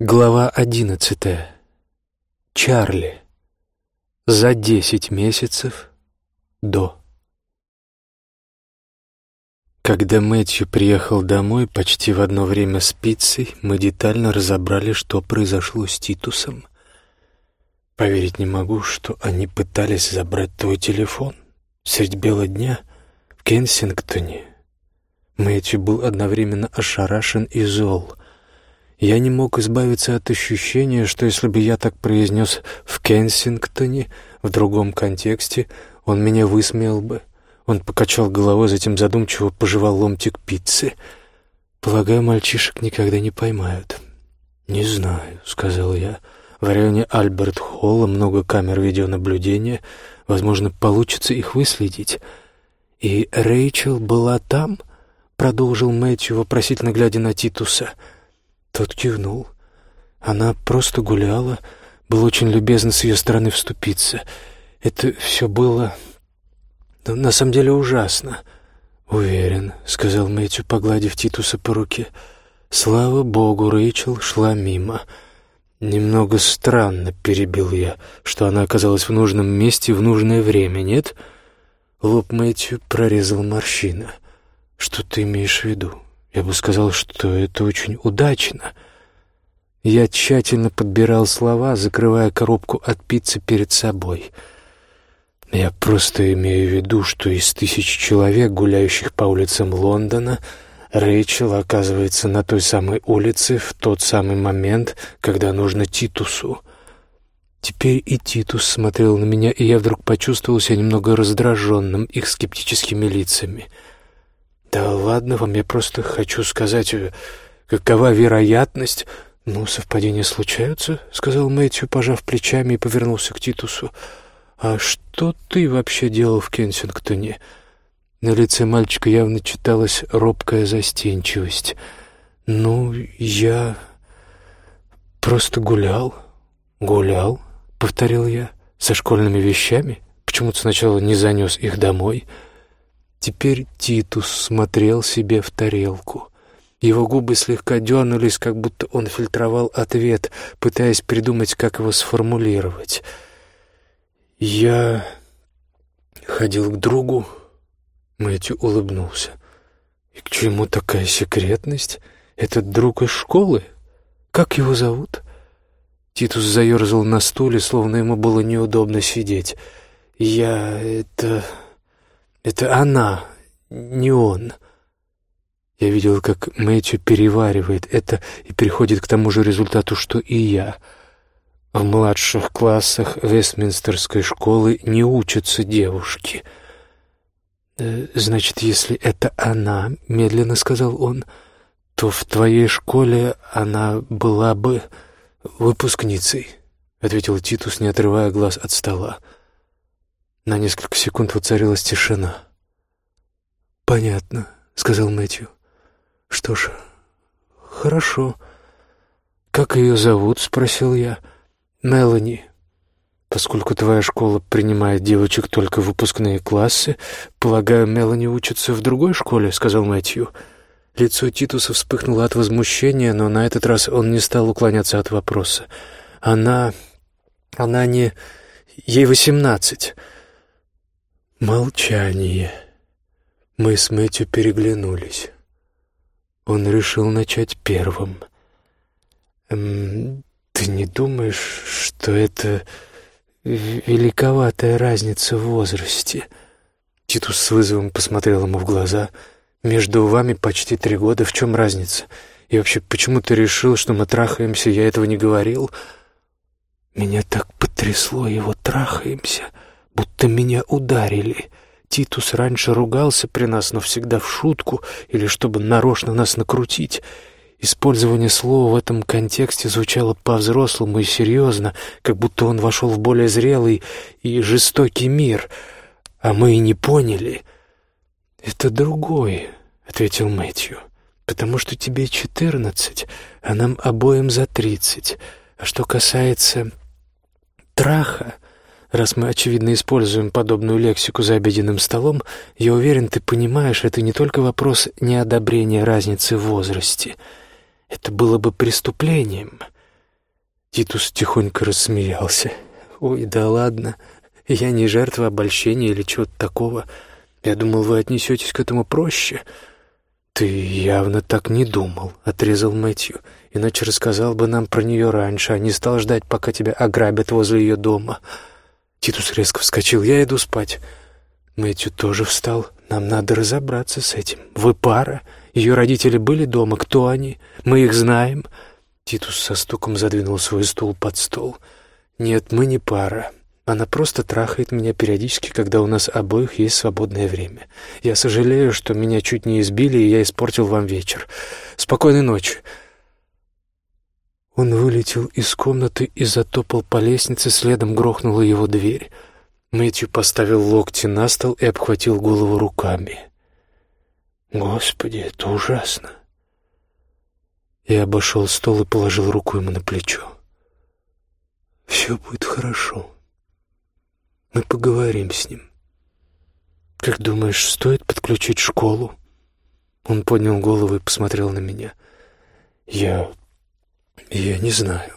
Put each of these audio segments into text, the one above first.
Глава одиннадцатая. Чарли. За десять месяцев до. Когда Мэтью приехал домой почти в одно время с пиццей, мы детально разобрали, что произошло с Титусом. Поверить не могу, что они пытались забрать твой телефон средь бела дня в Кенсингтоне. Мэтью был одновременно ошарашен и зол — я не мог избавиться от ощущения, что если бы я так произнес в Кенсингтоне, в другом контексте, он меня высмеял бы. Он покачал головой, затем задумчиво пожевал ломтик пиццы. «Полагаю, мальчишек никогда не поймают». «Не знаю», — сказал я. «В районе Альберт-Холла много камер видеонаблюдения. Возможно, получится их выследить». «И Рэйчел была там?» — продолжил Мэтью, вопросительно глядя на Титуса — тот кивнул. Она просто гуляла, был очень любезно с ее стороны вступиться. Это все было... Ну, на самом деле ужасно. «Уверен», — сказал Мэтью, погладив Титуса по руке. «Слава богу, Рэйчел шла мимо». «Немного странно», — перебил я, что она оказалась в нужном месте в нужное время, нет?» Лоб Мэтью прорезал морщина. «Что ты имеешь в виду?» Я бы сказал, что это очень удачно. Я тщательно подбирал слова, закрывая коробку от пиццы перед собой. Я просто имею в виду, что из тысяч человек, гуляющих по улицам Лондона, Рэйчел оказывается на той самой улице в тот самый момент, когда нужно Титусу. Теперь и Титус смотрел на меня, и я вдруг почувствовал себя немного раздраженным их скептическими лицами — «Да ладно вам, я просто хочу сказать, э, какова вероятность...» «Ну, совпадения случаются», — сказал Мэтью, пожав плечами и повернулся к Титусу. «А что ты вообще делал в Кенсингтоне?» На лице мальчика явно читалась робкая застенчивость. «Ну, я просто гулял». «Гулял?» — повторил я. «Со школьными вещами? Почему-то сначала не занес их домой». Теперь Титус смотрел себе в тарелку. Его губы слегка дернулись, как будто он фильтровал ответ, пытаясь придумать, как его сформулировать. «Я ходил к другу», — Мэтью улыбнулся. «И к чему такая секретность? Этот друг из школы? Как его зовут?» Титус заерзал на стуле, словно ему было неудобно сидеть. «Я... это...» Это она, не он. Я видел, как Мэтью переваривает это и приходит к тому же результату, что и я. В младших классах Вестминстерской школы не учатся девушки. «Э, «Значит, если это она, — медленно сказал он, — то в твоей школе она была бы выпускницей», — ответил Титус, не отрывая глаз от стола. На несколько секунд воцарилась тишина. «Понятно», — сказал Мэтью. «Что ж, хорошо. Как ее зовут?» — спросил я. «Мелани. Поскольку твоя школа принимает девочек только в выпускные классы, полагаю, Мелани учится в другой школе?» — сказал Мэтью. Лицо Титуса вспыхнуло от возмущения, но на этот раз он не стал уклоняться от вопроса. «Она... она не... ей восемнадцать». Молчание. Мы с Мэтью переглянулись. Он решил начать первым. «Эм, «Ты не думаешь, что это великоватая разница в возрасте?» Титус с вызовом посмотрел ему в глаза. «Между вами почти три года. В чем разница? И вообще, почему ты решил, что мы трахаемся? Я этого не говорил». Меня так потрясло его «трахаемся» будто меня ударили. Титус раньше ругался при нас, но всегда в шутку или чтобы нарочно нас накрутить. Использование слова в этом контексте звучало по-взрослому и серьезно, как будто он вошел в более зрелый и жестокий мир, а мы и не поняли. «Это другое», — ответил Мэтью, — «потому что тебе четырнадцать, а нам обоим за тридцать. А что касается траха...» Раз мы, очевидно, используем подобную лексику за обеденным столом, я уверен, ты понимаешь, это не только вопрос неодобрения разницы в возрасте. Это было бы преступлением. Титус тихонько рассмеялся. «Ой, да ладно, я не жертва обольщения или чего-то такого. Я думал, вы отнесетесь к этому проще». «Ты явно так не думал», — отрезал Мэтью. «Иначе рассказал бы нам про нее раньше, а не стал ждать, пока тебя ограбят возле ее дома». Титус резко вскочил. «Я иду спать». Мэтью тоже встал. «Нам надо разобраться с этим. Вы пара. Ее родители были дома. Кто они? Мы их знаем». Титус со стуком задвинул свой стул под стол. «Нет, мы не пара. Она просто трахает меня периодически, когда у нас обоих есть свободное время. Я сожалею, что меня чуть не избили, и я испортил вам вечер. Спокойной ночи». Он вылетел из комнаты и затопал по лестнице, следом грохнула его дверь. Мэтью поставил локти на стол и обхватил голову руками. «Господи, это ужасно!» Я обошел стол и положил руку ему на плечо. «Все будет хорошо». Мы поговорим с ним. Как думаешь, стоит подключить школу? Он поднял голову и посмотрел на меня. Я... я не знаю.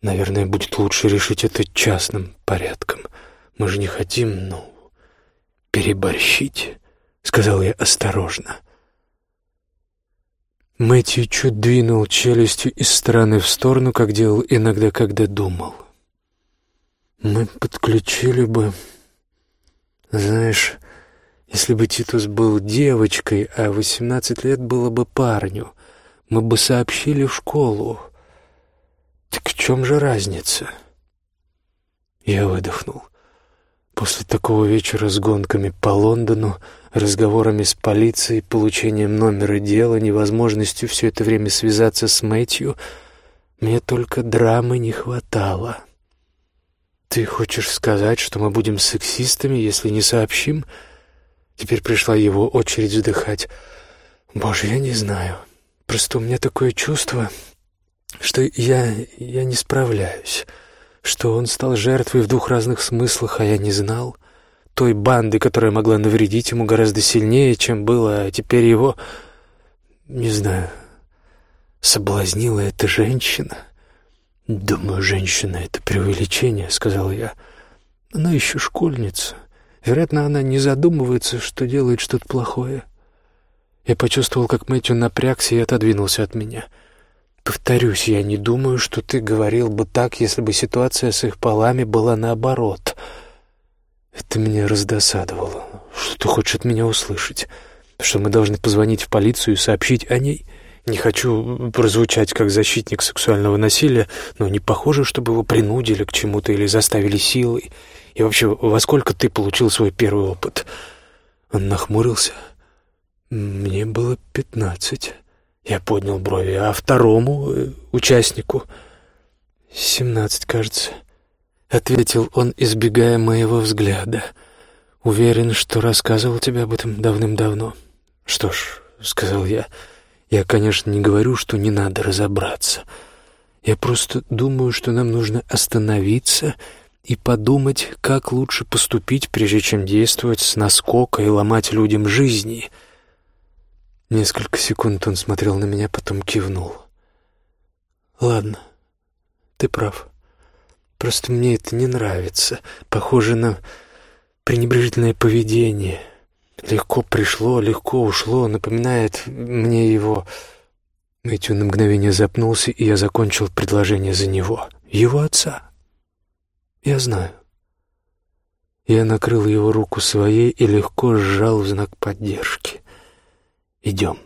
Наверное, будет лучше решить это частным порядком. Мы же не хотим, ну, переборщить, сказал я осторожно. Мэтью чуть двинул челюстью из стороны в сторону, как делал иногда, когда думал. Мы подключили бы... Знаешь, если бы Титус был девочкой, а восемнадцать лет было бы парню, мы бы сообщили в школу. Так в чем же разница? Я выдохнул. После такого вечера с гонками по Лондону, разговорами с полицией, получением номера дела, невозможностью все это время связаться с Мэтью, мне только драмы не хватало. — «Ты хочешь сказать, что мы будем сексистами, если не сообщим?» Теперь пришла его очередь вздыхать. «Боже, я не знаю. Просто у меня такое чувство, что я... я не справляюсь, что он стал жертвой в двух разных смыслах, а я не знал. Той банды, которая могла навредить ему гораздо сильнее, чем было, а теперь его... не знаю... соблазнила эта женщина». «Думаю, женщина — это преувеличение», — сказал я. «Она еще школьница. Вероятно, она не задумывается, что делает что-то плохое». Я почувствовал, как Мэтью напрягся и отодвинулся от меня. «Повторюсь, я не думаю, что ты говорил бы так, если бы ситуация с их полами была наоборот». Это меня раздосадовало. Что ты хочешь от меня услышать? Что мы должны позвонить в полицию и сообщить о ней?» Не хочу прозвучать как защитник сексуального насилия, но не похоже, чтобы его принудили к чему-то или заставили силой. И вообще, во сколько ты получил свой первый опыт?» Он нахмурился. «Мне было пятнадцать». Я поднял брови. «А второму э, участнику?» «Семнадцать, кажется», — ответил он, избегая моего взгляда. «Уверен, что рассказывал тебе об этом давным-давно». «Что ж», — сказал я, — я, конечно, не говорю, что не надо разобраться. Я просто думаю, что нам нужно остановиться и подумать, как лучше поступить, прежде чем действовать с наскока и ломать людям жизни. Несколько секунд он смотрел на меня, потом кивнул. «Ладно, ты прав. Просто мне это не нравится. Похоже на пренебрежительное поведение». Легко пришло, легко ушло, напоминает мне его. Мэтью на мгновение запнулся, и я закончил предложение за него. Его отца. Я знаю. Я накрыл его руку своей и легко сжал в знак поддержки. «Идем.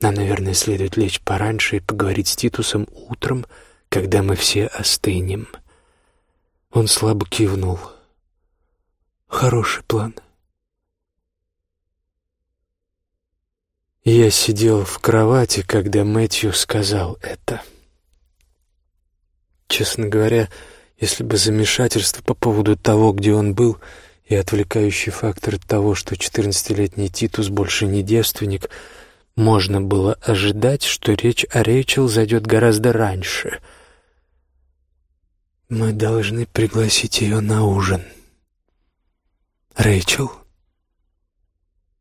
Нам, наверное, следует лечь пораньше и поговорить с Титусом утром, когда мы все остынем». Он слабо кивнул. «Хороший план». Я сидел в кровати, когда Мэтью сказал это. Честно говоря, если бы замешательство по поводу того, где он был, и отвлекающий фактор того, что четырнадцатилетний Титус больше не девственник, можно было ожидать, что речь о Рэйчел зайдет гораздо раньше. Мы должны пригласить ее на ужин. Рэйчел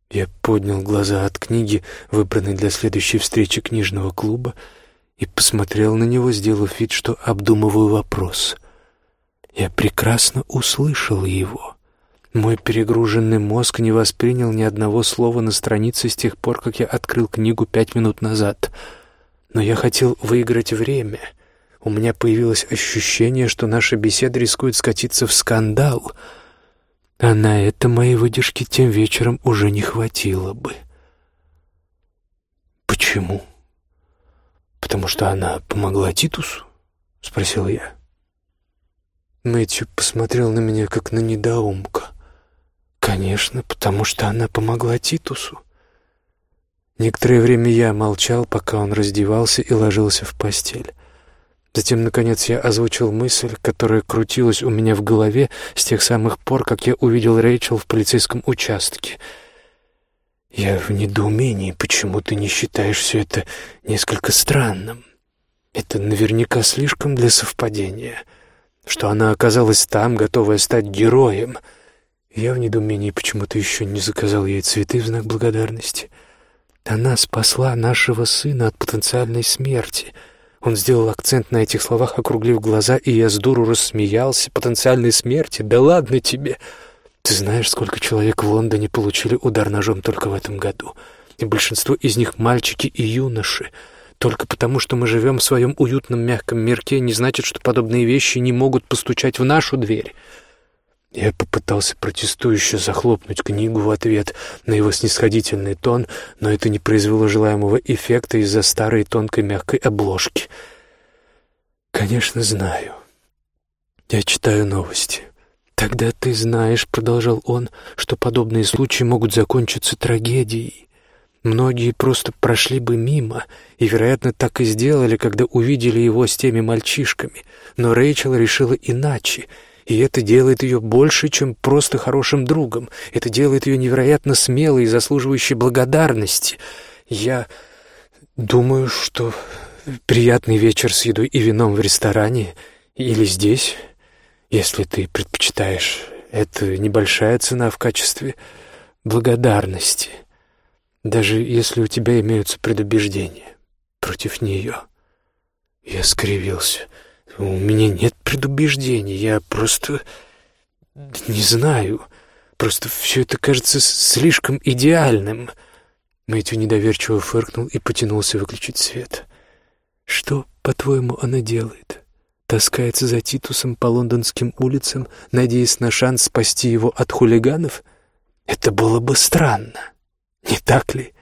я поднял глаза от книги, выбранной для следующей встречи книжного клуба, и посмотрел на него, сделав вид, что обдумываю вопрос. Я прекрасно услышал его. Мой перегруженный мозг не воспринял ни одного слова на странице с тех пор, как я открыл книгу пять минут назад. Но я хотел выиграть время. У меня появилось ощущение, что наша беседа рискует скатиться в скандал, а на это моей выдержки тем вечером уже не хватило бы. «Почему?» «Потому что она помогла Титусу?» — спросил я. Мэтью посмотрел на меня, как на недоумка. «Конечно, потому что она помогла Титусу». Некоторое время я молчал, пока он раздевался и ложился в постель. Затем, наконец, я озвучил мысль, которая крутилась у меня в голове с тех самых пор, как я увидел Рэйчел в полицейском участке — я в недоумении, почему ты не считаешь все это несколько странным. Это наверняка слишком для совпадения, что она оказалась там, готовая стать героем. Я в недоумении, почему ты еще не заказал ей цветы в знак благодарности. Она спасла нашего сына от потенциальной смерти. Он сделал акцент на этих словах, округлив глаза, и я с дуру рассмеялся. Потенциальной смерти? Да ладно тебе!» Ты знаешь, сколько человек в Лондоне получили удар ножом только в этом году? И большинство из них мальчики и юноши. Только потому, что мы живем в своем уютном мягком мирке, не значит, что подобные вещи не могут постучать в нашу дверь. Я попытался протестующе захлопнуть книгу в ответ на его снисходительный тон, но это не произвело желаемого эффекта из-за старой тонкой мягкой обложки. «Конечно, знаю. Я читаю новости. «Тогда ты знаешь», — продолжал он, — «что подобные случаи могут закончиться трагедией. Многие просто прошли бы мимо, и, вероятно, так и сделали, когда увидели его с теми мальчишками. Но Рэйчел решила иначе, и это делает ее больше, чем просто хорошим другом. Это делает ее невероятно смелой и заслуживающей благодарности. Я думаю, что приятный вечер с едой и вином в ресторане или здесь если ты предпочитаешь. Это небольшая цена в качестве благодарности, даже если у тебя имеются предубеждения против нее. Я скривился. У меня нет предубеждений, я просто не знаю. Просто все это кажется слишком идеальным. Мэтью недоверчиво фыркнул и потянулся выключить свет. Что, по-твоему, она делает? таскается за Титусом по лондонским улицам, надеясь на шанс спасти его от хулиганов? Это было бы странно, не так ли?